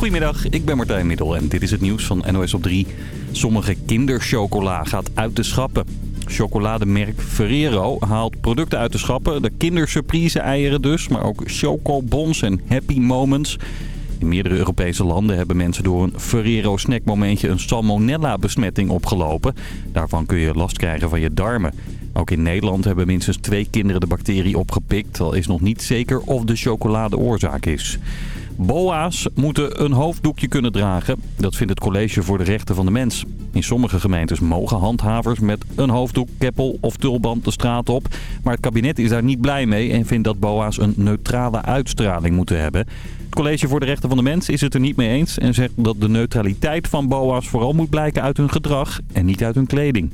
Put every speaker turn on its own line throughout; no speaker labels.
Goedemiddag, ik ben Martijn Middel en dit is het nieuws van NOS op 3. Sommige kinderchocola gaat uit de schappen. Chocolademerk Ferrero haalt producten uit de schappen. De kindersurprise eieren dus, maar ook chocobons en happy moments. In meerdere Europese landen hebben mensen door een Ferrero snackmomentje een salmonella-besmetting opgelopen. Daarvan kun je last krijgen van je darmen. Ook in Nederland hebben minstens twee kinderen de bacterie opgepikt. Al is nog niet zeker of de chocolade oorzaak is. BOA's moeten een hoofddoekje kunnen dragen. Dat vindt het College voor de Rechten van de Mens. In sommige gemeentes mogen handhavers met een hoofddoek, keppel of tulband de straat op. Maar het kabinet is daar niet blij mee en vindt dat BOA's een neutrale uitstraling moeten hebben. Het College voor de Rechten van de Mens is het er niet mee eens en zegt dat de neutraliteit van BOA's vooral moet blijken uit hun gedrag en niet uit hun kleding.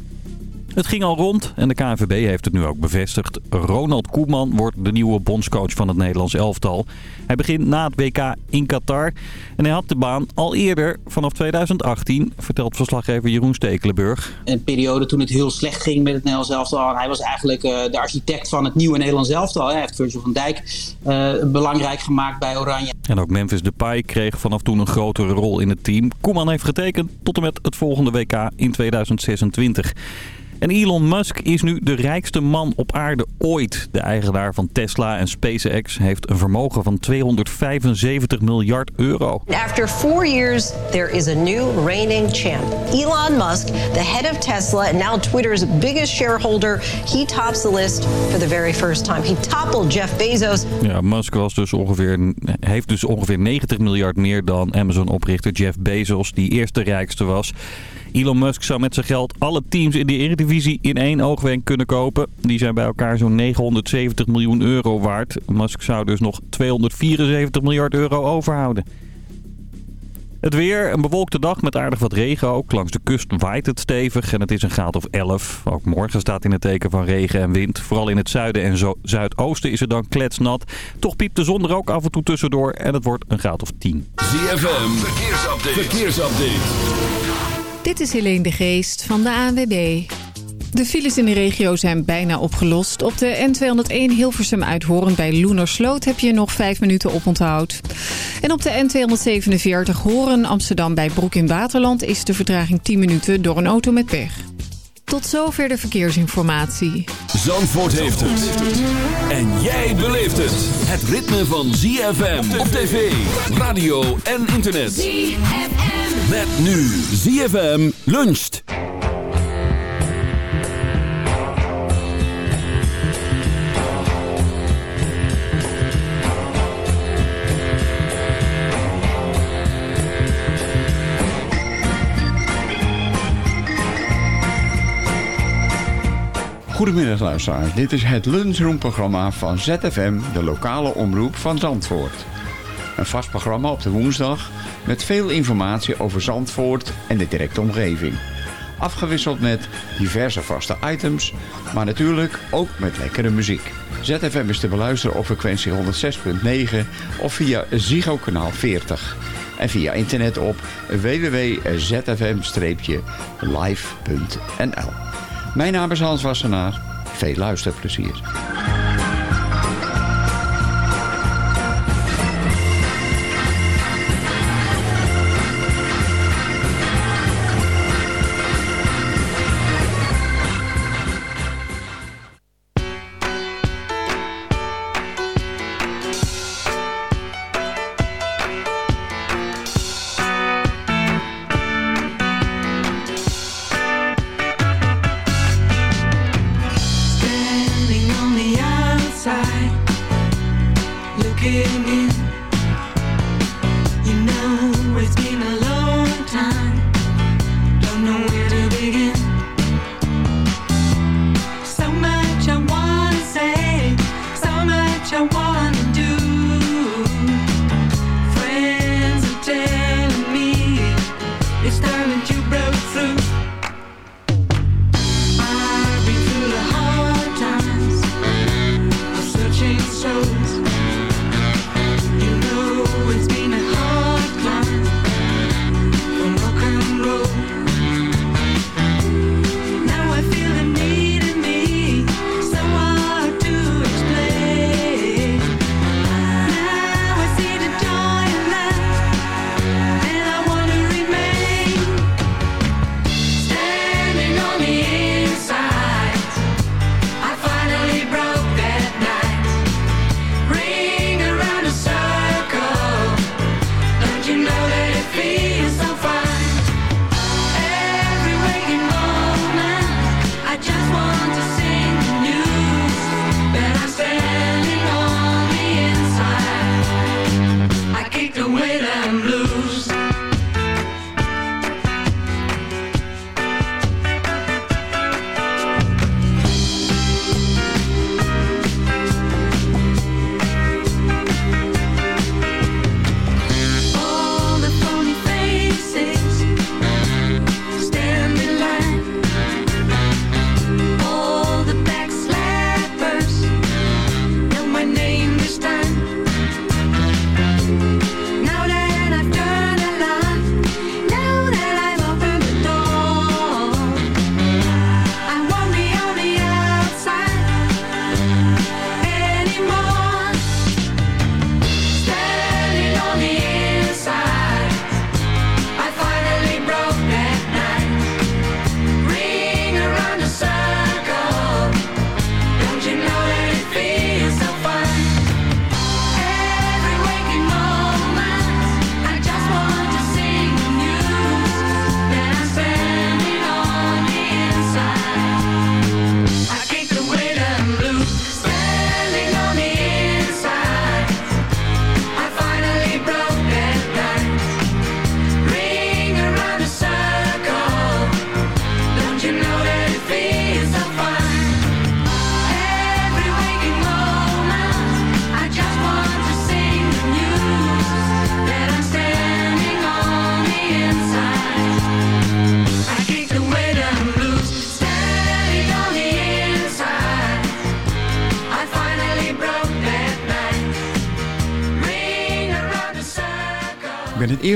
Het ging al rond en de KNVB heeft het nu ook bevestigd. Ronald Koeman wordt de nieuwe bondscoach van het Nederlands elftal. Hij begint na het WK in Qatar. En hij had de baan al eerder, vanaf 2018, vertelt verslaggever Jeroen Stekelenburg.
Een periode toen het heel slecht ging met het Nederlands elftal. Hij was eigenlijk uh, de architect van het nieuwe Nederlands elftal. Hij heeft Virgil van Dijk uh, belangrijk gemaakt bij Oranje.
En ook Memphis Depay kreeg vanaf toen een grotere rol in het team. Koeman heeft getekend tot en met het volgende WK in 2026. En Elon Musk is nu de rijkste man op aarde ooit. De eigenaar van Tesla en SpaceX heeft een vermogen van 275 miljard euro.
After four years, there is a new reigning champ. Elon Musk, the head of Tesla and now Twitter's biggest shareholder, he tops the list for the very first time. He toppled Jeff Bezos.
Ja, Musk was dus ongeveer, heeft dus ongeveer 90 miljard meer dan Amazon-oprichter Jeff Bezos, die eerste rijkste was. Elon Musk zou met zijn geld alle teams in de Eredivisie in één oogwenk kunnen kopen. Die zijn bij elkaar zo'n 970 miljoen euro waard. Musk zou dus nog 274 miljard euro overhouden. Het weer, een bewolkte dag met aardig wat regen ook. Langs de kust waait het stevig en het is een graad of 11. Ook morgen staat in het teken van regen en wind. Vooral in het zuiden en zo zuidoosten is het dan kletsnat. Toch piept de zon er ook af en toe tussendoor en het wordt een graad of 10.
ZFM, verkeersupdate. verkeersupdate.
Dit is Helene de Geest van de ANWB. De files in de regio zijn bijna opgelost. Op de N201 Hilversum uit Hoorn bij Loenersloot heb je nog 5 minuten op onthoud. En op de N247 Hoorn Amsterdam bij Broek in Waterland is de vertraging 10 minuten door een auto met pech. Tot zover de verkeersinformatie.
Zandvoort heeft het. En jij beleeft het. Het ritme van ZFM op tv, radio en internet. ZFM. Met nu ZFM luncht.
Goedemiddag luisteraars, dit is het lunchroomprogramma van ZFM, de lokale omroep van Zandvoort. Een vast programma op de woensdag met veel informatie over Zandvoort en de directe omgeving. Afgewisseld met diverse vaste items, maar natuurlijk ook met lekkere muziek. ZFM is te beluisteren op frequentie 106.9 of via Ziggo kanaal 40. En via internet op www.zfm-live.nl Mijn naam is Hans Wassenaar. Veel luisterplezier.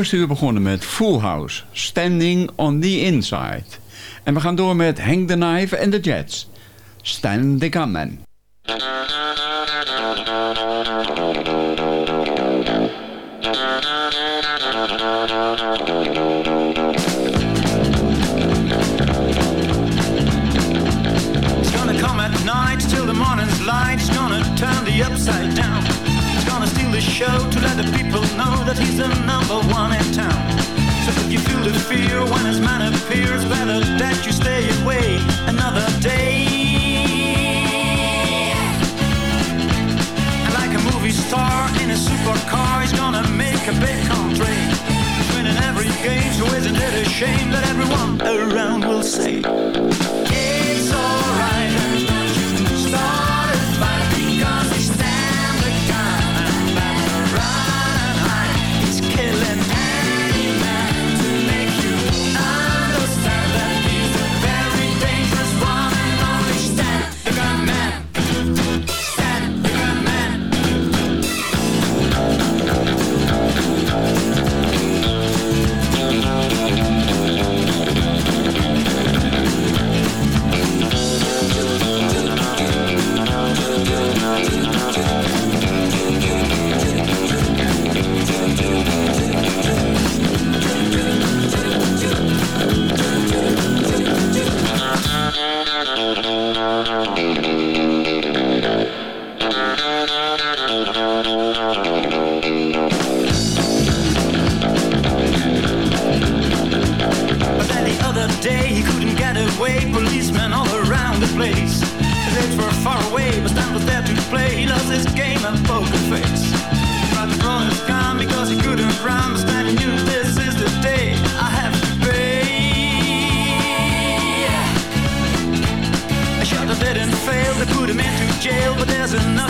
Eerste uur begonnen met Full House, Standing on the Inside. En we gaan door met Hang the Knife and the Jets, Stand the Gunman.
It's gonna come at night till the morning's light. It's gonna turn the upside down. Show to let the people know that he's the number one in town. So if you feel the fear when his man appears, better that you stay away another day. And like a movie star in a supercar, he's gonna make a big country. Winning every game, so isn't it a shame that everyone around will say it's alright? I put a man to jail,
but there's enough.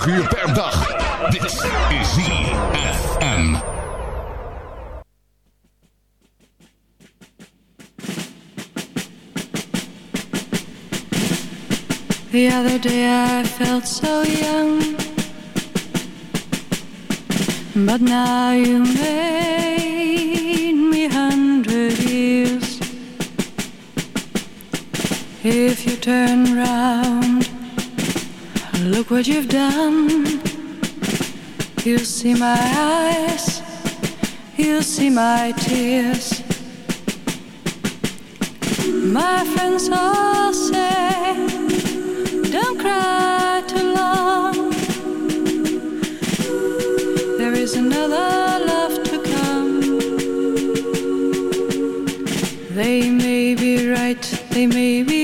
24 uur per dag. Dit is ZFM.
The other day I felt so young, but now you made me hundred years. If you turn round, look what you've done. You'll see my eyes, you'll see my tears. My friends all say, don't cry too long. There is another love to come. They may be right, they may be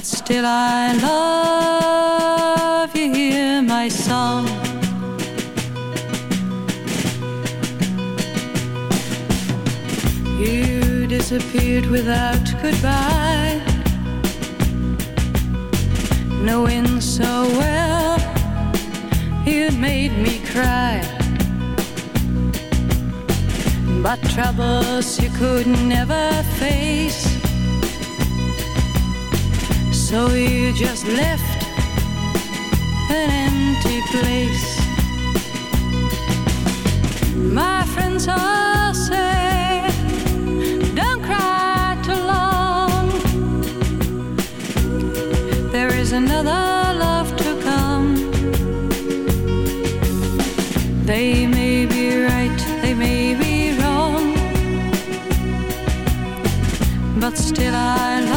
But still I love you, hear my song. You disappeared without goodbye, knowing so well you'd made me cry. But troubles you could never face, so you just left an empty place. My friends all say, Don't cry too long. There is another love to come. They may be right, they may be wrong, but still I.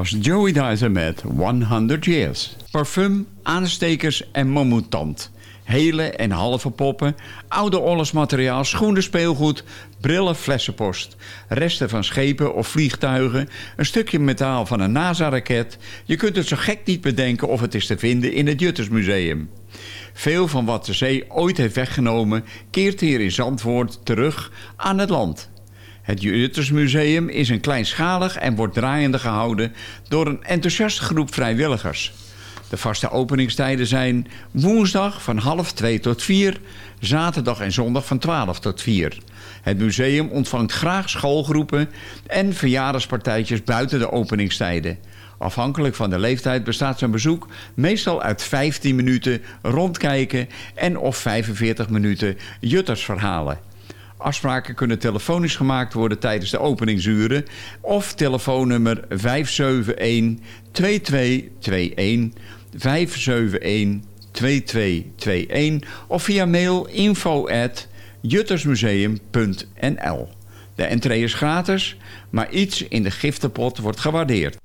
was Joey Dicer met 100 Years. Parfum, aanstekers en mammoetand. Hele en halve poppen, oude ollesmateriaal, schoenen, speelgoed, brillen, flessenpost. Resten van schepen of vliegtuigen, een stukje metaal van een NASA-raket. Je kunt het zo gek niet bedenken of het is te vinden in het Juttersmuseum. Veel van wat de zee ooit heeft weggenomen... keert hier in Zandvoort terug aan het land. Het Juttersmuseum is een kleinschalig en wordt draaiende gehouden... door een enthousiaste groep vrijwilligers. De vaste openingstijden zijn woensdag van half 2 tot 4... zaterdag en zondag van 12 tot 4. Het museum ontvangt graag schoolgroepen... en verjaardagspartijtjes buiten de openingstijden... Afhankelijk van de leeftijd bestaat zijn bezoek meestal uit 15 minuten rondkijken en of 45 minuten juttersverhalen. Afspraken kunnen telefonisch gemaakt worden tijdens de openingsuren of telefoonnummer 571-2221, 571-2221 of via mail info at juttersmuseum.nl. De entree is gratis, maar iets in de giftenpot wordt gewaardeerd.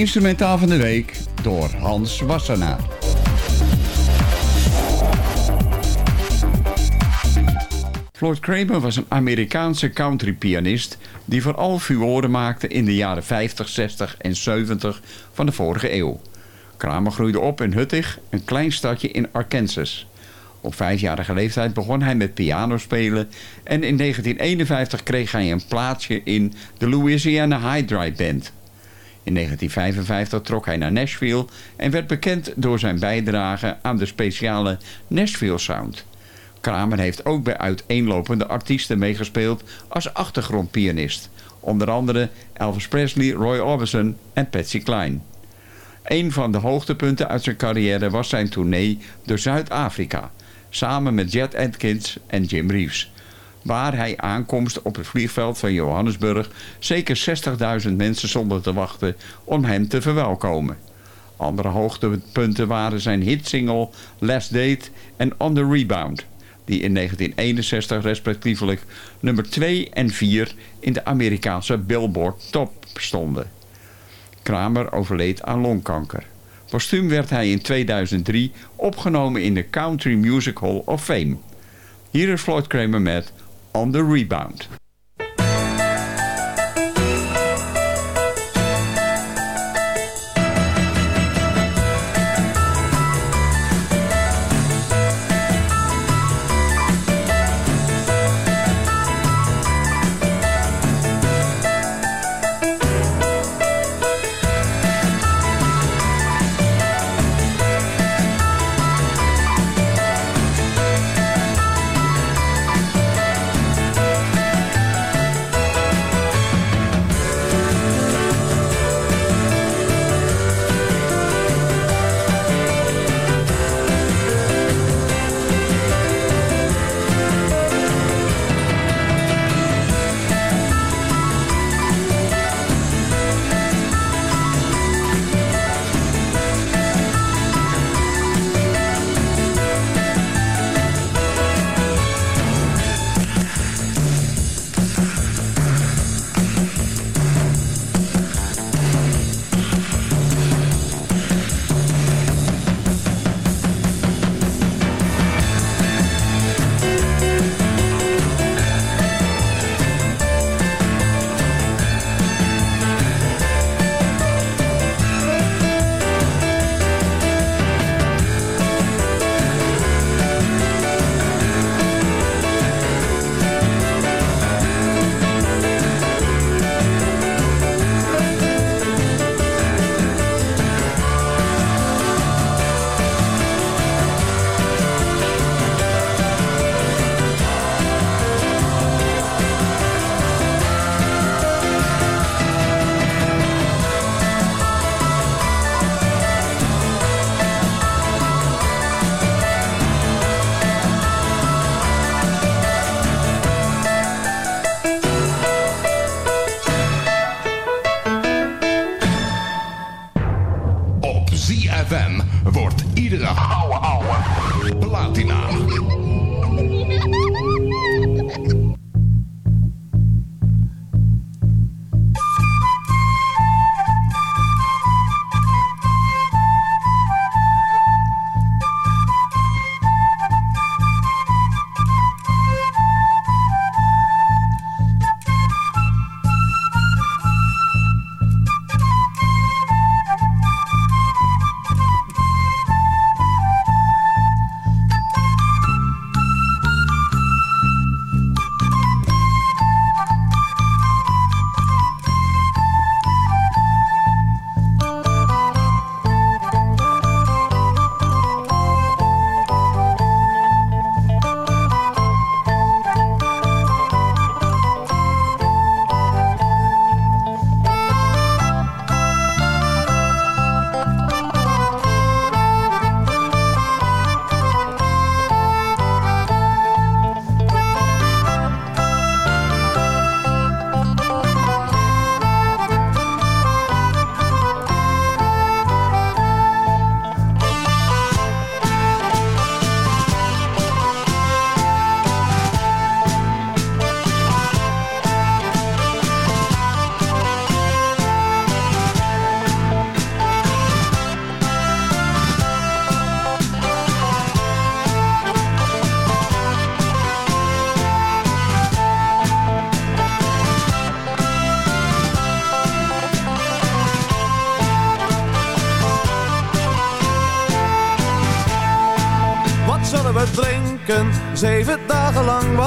Instrumentaal van de week door Hans Wassenaar. Floyd Kramer was een Amerikaanse countrypianist die vooral furoren maakte in de jaren 50, 60 en 70 van de vorige eeuw. Kramer groeide op in Huttig, een klein stadje in Arkansas. Op vijfjarige leeftijd begon hij met pianospelen en in 1951 kreeg hij een plaatsje in de Louisiana High Drive Band. In 1955 trok hij naar Nashville en werd bekend door zijn bijdrage aan de speciale Nashville Sound. Kramer heeft ook bij uiteenlopende artiesten meegespeeld als achtergrondpianist. Onder andere Elvis Presley, Roy Orbison en Patsy Cline. Een van de hoogtepunten uit zijn carrière was zijn tournee door Zuid-Afrika. Samen met Jet Atkins en Jim Reeves. Waar hij aankomst op het vliegveld van Johannesburg zeker 60.000 mensen stonden te wachten om hem te verwelkomen. Andere hoogtepunten waren zijn hitsingle Last Date en On The Rebound die in 1961 respectievelijk nummer 2 en 4 in de Amerikaanse Billboard Top stonden. Kramer overleed aan longkanker. Postuum werd hij in 2003 opgenomen in de Country Music Hall of Fame. Hier is Floyd Kramer met On The Rebound.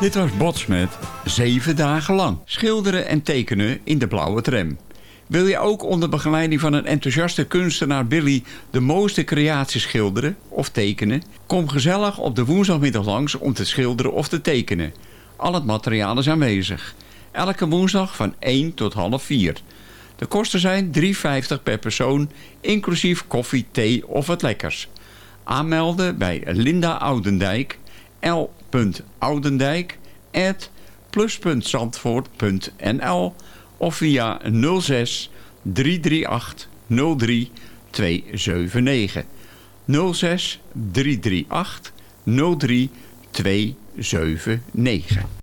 Dit was Botsmet, zeven dagen lang. Schilderen en tekenen in de blauwe tram. Wil je ook onder begeleiding van een enthousiaste kunstenaar Billy... de mooiste creaties schilderen of tekenen? Kom gezellig op de woensdagmiddag langs om te schilderen of te tekenen. Al het materiaal is aanwezig. Elke woensdag van 1 tot half 4. De kosten zijn 3,50 per persoon, inclusief koffie, thee of wat lekkers. Aanmelden bij Linda Oudendijk, l.oudendijk, at plus.zandvoort.nl of via 06 338 03 279. 06 338 03 279.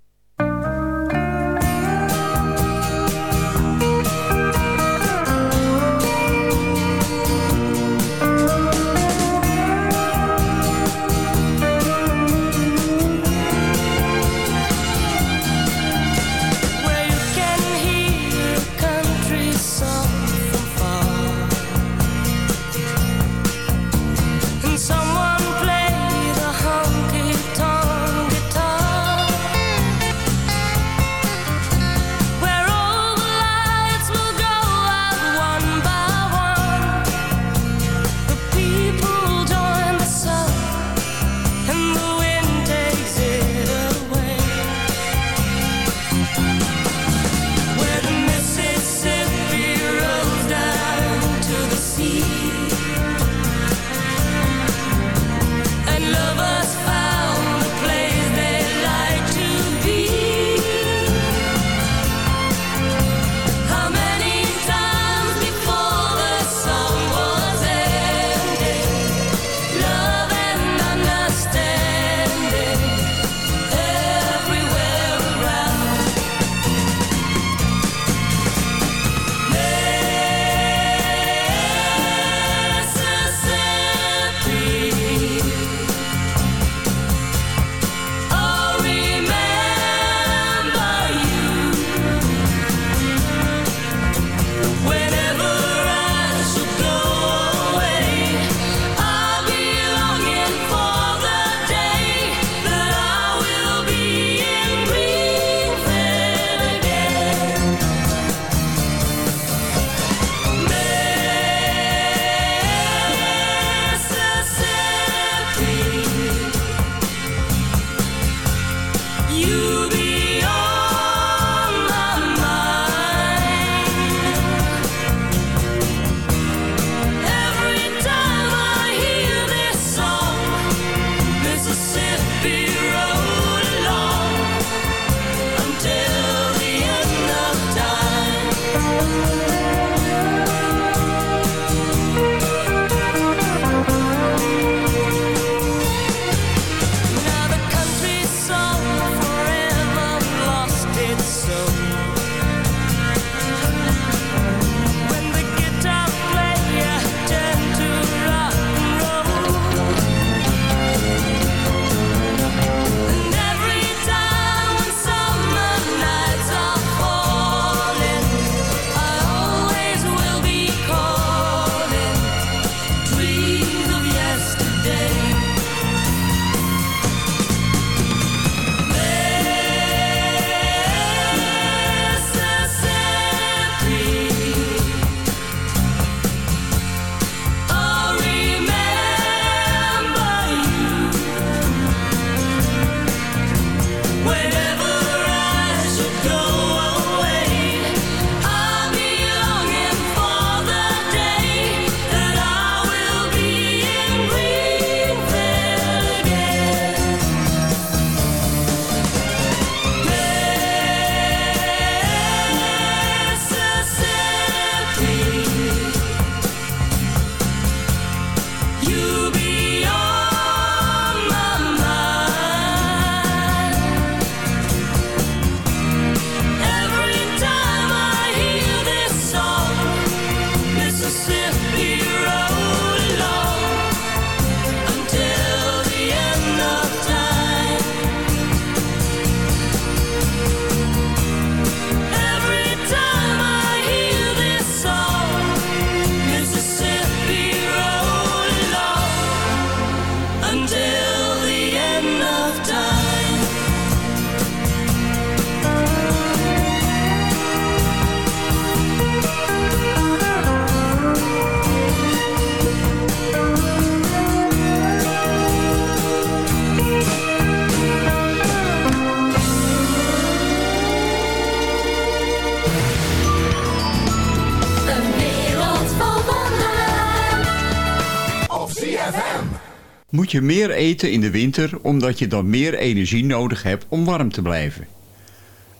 Je meer eten in de winter omdat je dan meer energie nodig hebt om warm te blijven.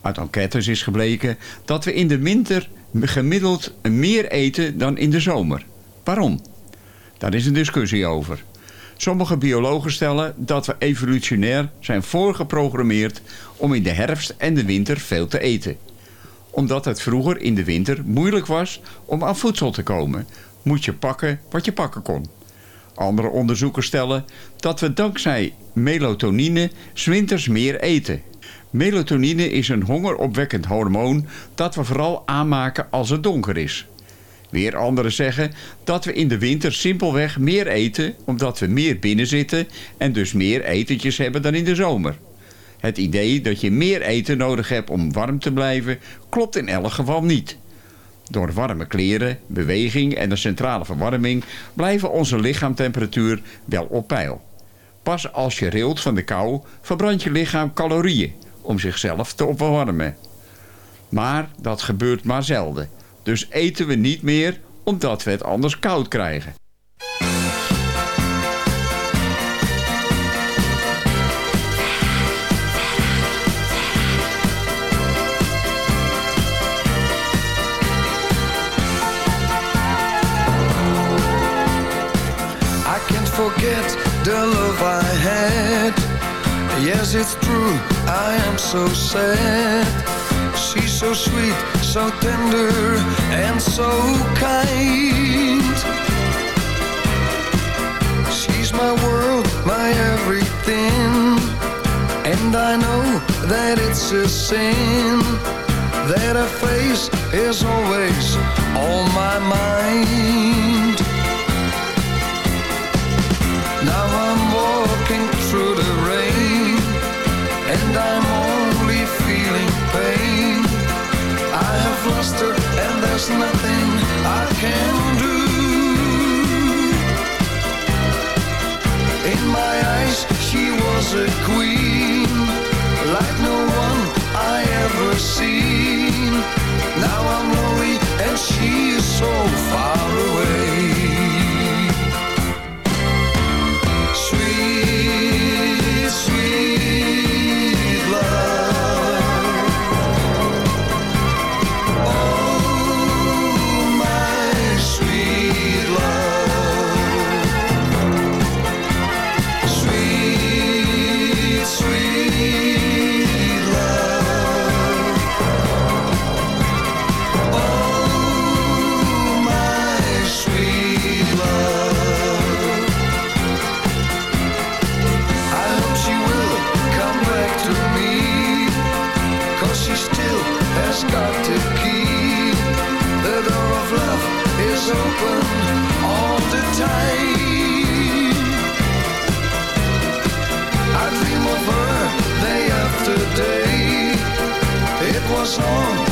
Uit enquêtes is gebleken dat we in de winter gemiddeld meer eten dan in de zomer. Waarom? Daar is een discussie over. Sommige biologen stellen dat we evolutionair zijn voorgeprogrammeerd om in de herfst en de winter veel te eten. Omdat het vroeger in de winter moeilijk was om aan voedsel te komen, moet je pakken wat je pakken kon. Andere onderzoekers stellen dat we dankzij melatonine 's winters meer eten. Melatonine is een hongeropwekkend hormoon dat we vooral aanmaken als het donker is. Weer anderen zeggen dat we in de winter simpelweg meer eten omdat we meer binnen zitten en dus meer etentjes hebben dan in de zomer. Het idee dat je meer eten nodig hebt om warm te blijven klopt in elk geval niet. Door warme kleren, beweging en de centrale verwarming blijven onze lichaamtemperatuur wel op peil. Pas als je rilt van de kou verbrandt je lichaam calorieën om zichzelf te opwarmen. Maar dat gebeurt maar zelden. Dus eten we niet meer omdat we het anders koud krijgen.
Forget the love I had. Yes, it's true, I am so sad. She's so sweet, so tender, and so kind. She's my world, my everything. And I know that it's a sin that her face is always on my mind. Now I'm walking through the rain And I'm only feeling pain. I have lost her and there's nothing I can do. In my eyes she was a queen Like no one I ever seen. Now I'm lonely and she is so far song.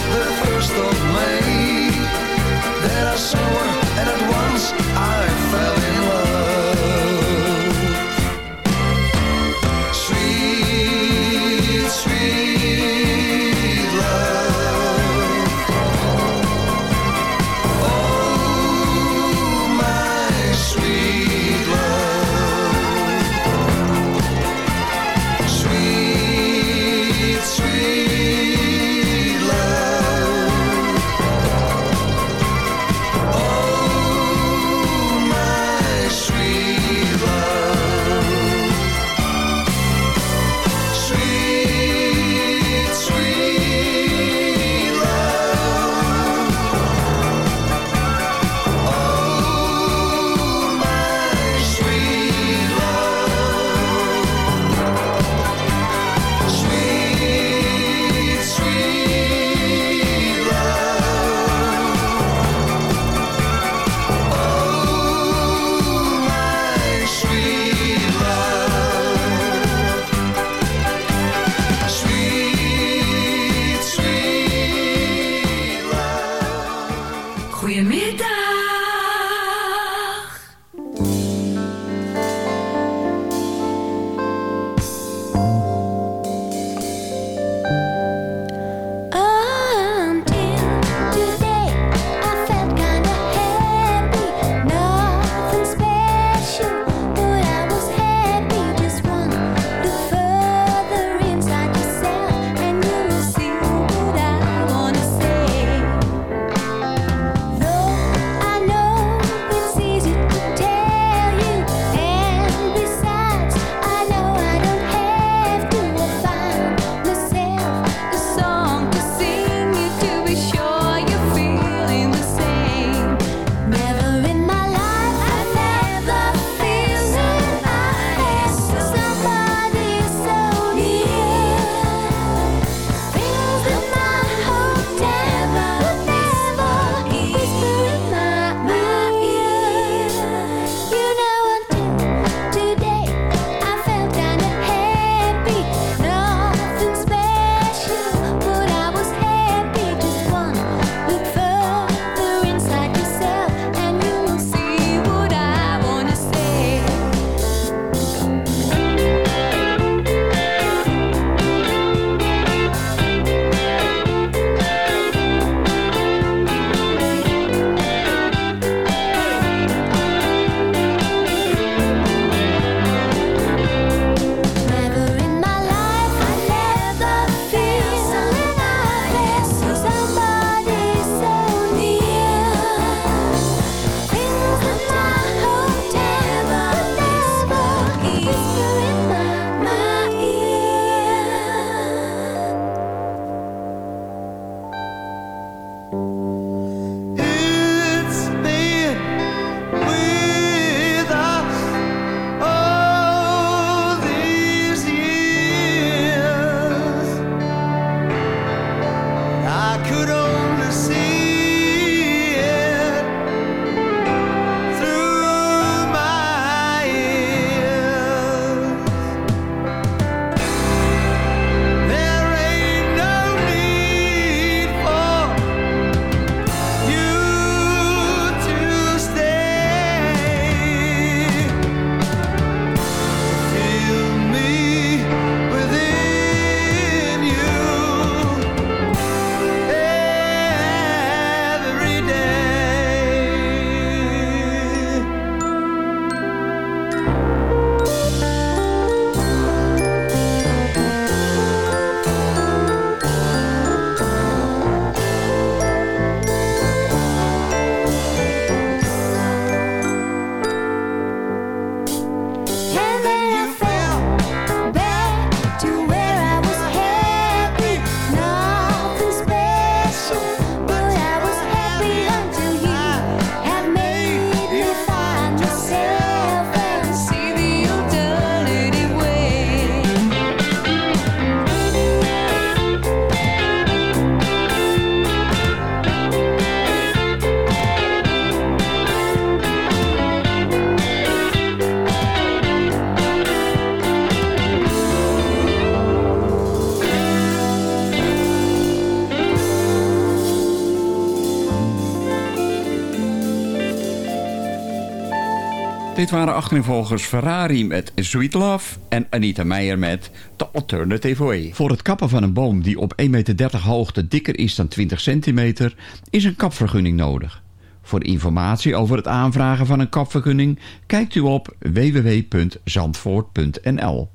waren achterinvolgers Ferrari met Sweet Love en Anita Meijer met The Alternative Way. Voor het kappen van een boom die op 1,30 meter hoogte dikker is dan 20 centimeter is een kapvergunning nodig. Voor informatie over het aanvragen van een kapvergunning kijkt u op www.zandvoort.nl.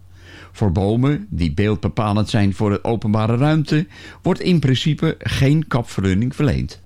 Voor bomen die beeldbepalend zijn voor de openbare ruimte wordt in principe geen kapvergunning verleend.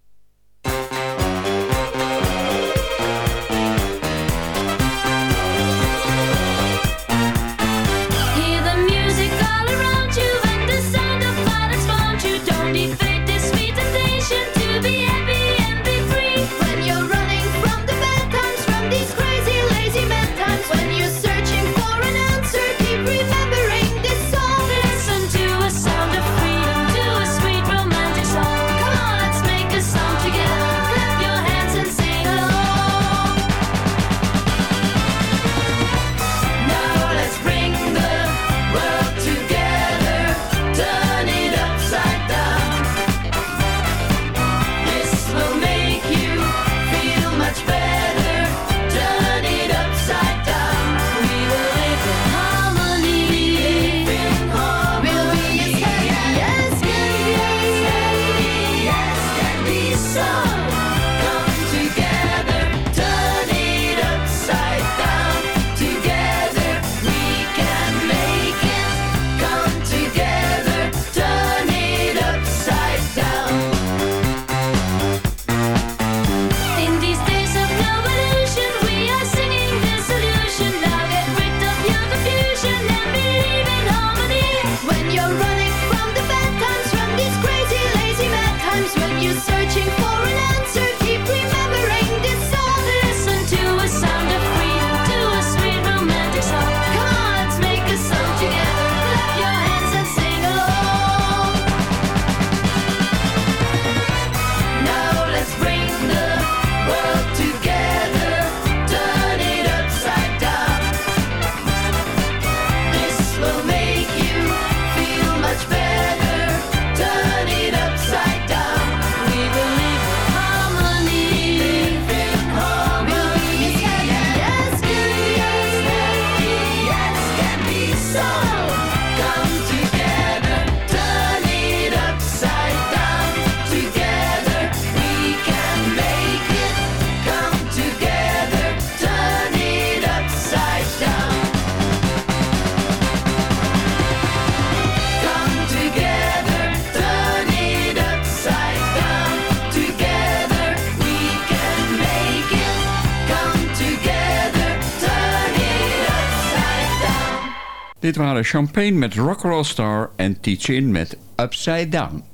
dit waren Champagne met Rock Roll Star en Teach In met Upside Down.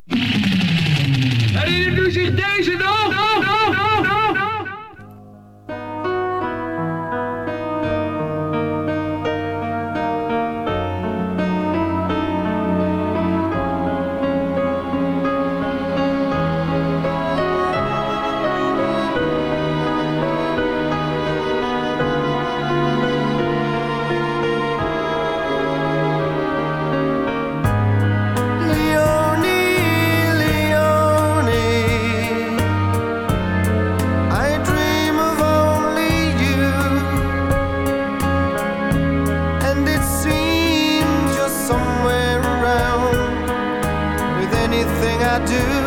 do.